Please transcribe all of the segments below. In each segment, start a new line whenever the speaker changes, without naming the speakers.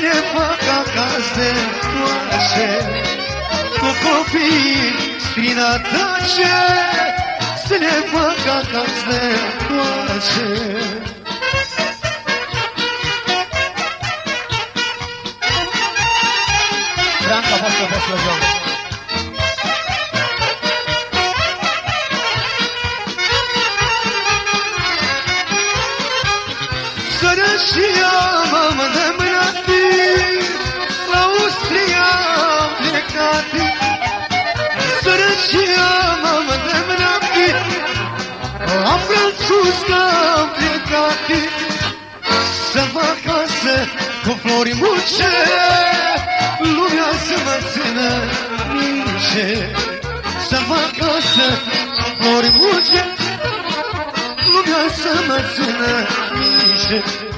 plecat Toată lumea mi-a adresat M-a uitat când am plecat Cu copii prin atace Să ne fac acasă de toașe Cu copii prin atace Să ne fac acasă de toașe
Franca, posso, posso, jogo.
Sărășia m-am îndemnat La Austria am plecat. Sărășia m-am îndemnat La Franțuz am plecat. Să fac casă cu flori muce Lumea să mă țină mince Să fac casă cu flori muce Lumea să mă țină mince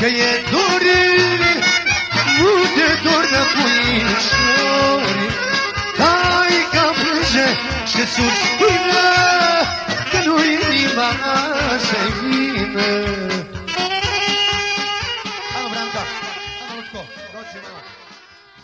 că e dorire Nu te dor de puișori Dai că plânge și suspină Că nu inima se vină